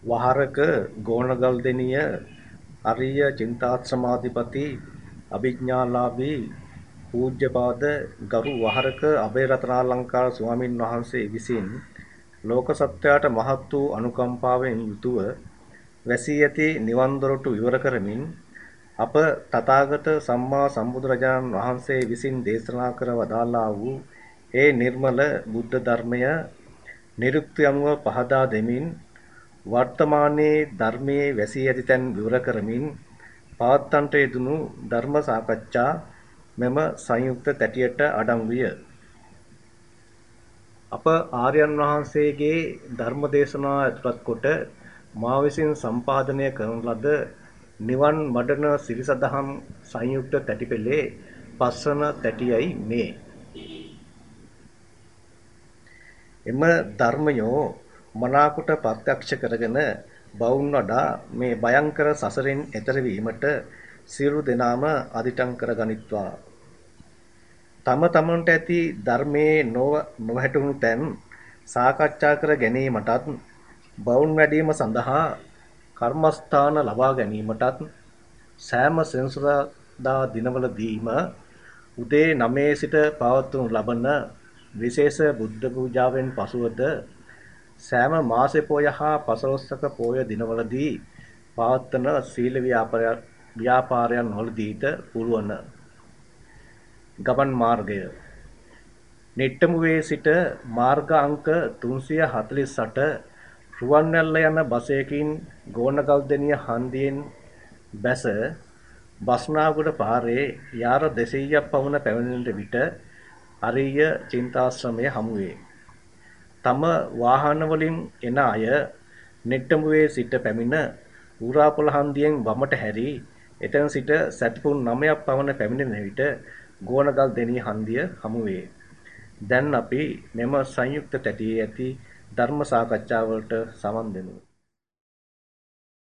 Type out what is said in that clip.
වහරක ගෝනගල්දෙණිය අරිය චිත්තාශ්‍රමාධිපති අභිඥාලාභී පූජ්‍යපාද ගරු වහරක අභයරතනාලංකාර ස්වාමින් වහන්සේ විසින් ලෝක සත්වයාට මහත් වූ අනුකම්පාවෙන් යුතුව වැසී ඇති නිවන් දොරටු විවර කරමින් අප තථාගත සම්මා සම්බුදුරජාණන් වහන්සේ විසින් දේශනා කර වදාළා වූ ඒ නිර්මල බුද්ධ ධර්මය නිරුක්ති අනුව පහදා දෙමින් වර්තමානයේ ධර්මයේ වැසී ඇති තැන් විවර කරමින් පවත්වන්නට යෙදුණු ධර්ම සාකච්ඡා මෙම සංයුක්ත තැටියට අඩංගු විය. අප ආර්යයන් වහන්සේගේ ධර්ම දේශනාව ඇතුළත් කොට මා විසින් සම්පාදනය කරන ලද නිවන් මඩන සිරිසදහම් සංයුක්ත තැටිපෙළේ පස්වන තැටියයි මේ. එම ධර්මයෝ මනාකොට ප්‍රත්‍යක්ෂ කරගෙන බවුන් වඩා මේ භයංකර සසරෙන් එතර වීමට සියලු දෙනාම අදිටන් කර ගනිත්වා. තම තමන්ට ඇති ධර්මයේ නොවැටුණු තැන් සාකච්ඡා කර ගැනීමටත් බවුන් වැඩිම සඳහා කර්මස්ථාන ලබා ගැනීමටත් සෑම සෙනසුරාදා දිනවලදීම උදේ 9 සිට පවත්වනු ලබන විශේෂ බුද්ධ පූජාවෙන් පසුවද සෑම මාසේ පොය හා පසළොස්වක පොය දිනවලදී පවත්වන සීල ව්‍යාපාරයන් වලදීට පුරවන ගමන් මාර්ගය නෙට්ටමුවේ සිට මාර්ග අංක 348 රුවන්වැල්ල යන බසයකින් ගෝනගල්දෙණිය හන්දියෙන් බැස බස්නාගොඩ පාරේ යාර 200ක් පමණ පැමිණෙන විට අරිය චින්තාශ්‍රමය හමුවේ. තම වාහන වලින් එන අය නෙට්ටඹුවේ සිට පැමිණ ඌරාපොළ හන්දියෙන් වමට හැරී එතන සිට සැතපුම් 9ක් පමණ පැමිණෙන විට ගෝනගල් දෙණිය හන්දිය හමුවේ. දැන් අපි මෙම සංයුක්ත තැටියේ ඇති ධර්ම සාකච්ඡාවලට සමන් දෙමු.